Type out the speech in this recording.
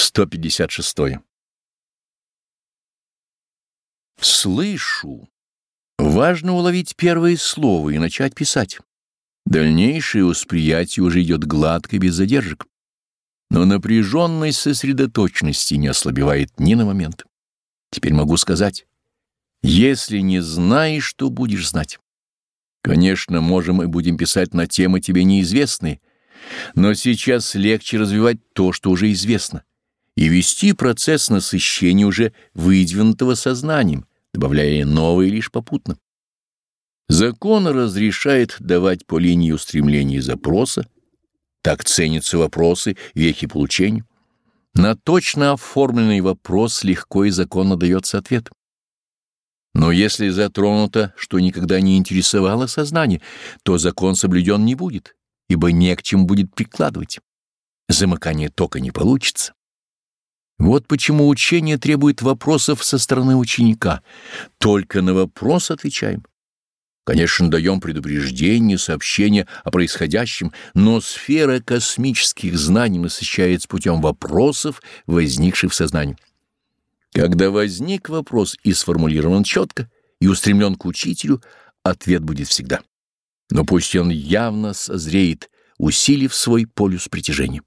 156. Слышу. Важно уловить первое слово и начать писать. Дальнейшее восприятие уже идет гладко, без задержек. Но напряженность сосредоточенности не ослабевает ни на момент. Теперь могу сказать, если не знаешь, то будешь знать. Конечно, можем и будем писать на темы тебе неизвестные, но сейчас легче развивать то, что уже известно и вести процесс насыщения уже выдвинутого сознанием, добавляя новые лишь попутно. Закон разрешает давать по линии устремления запроса, так ценятся вопросы, вехи получения. На точно оформленный вопрос легко и законно дается ответ. Но если затронуто, что никогда не интересовало сознание, то закон соблюден не будет, ибо не к чему будет прикладывать. Замыкание тока не получится. Вот почему учение требует вопросов со стороны ученика. Только на вопрос отвечаем. Конечно, даем предупреждение, сообщение о происходящем, но сфера космических знаний насыщается путем вопросов, возникших в сознании. Когда возник вопрос и сформулирован четко, и устремлен к учителю, ответ будет всегда. Но пусть он явно созреет, усилив свой полюс притяжения.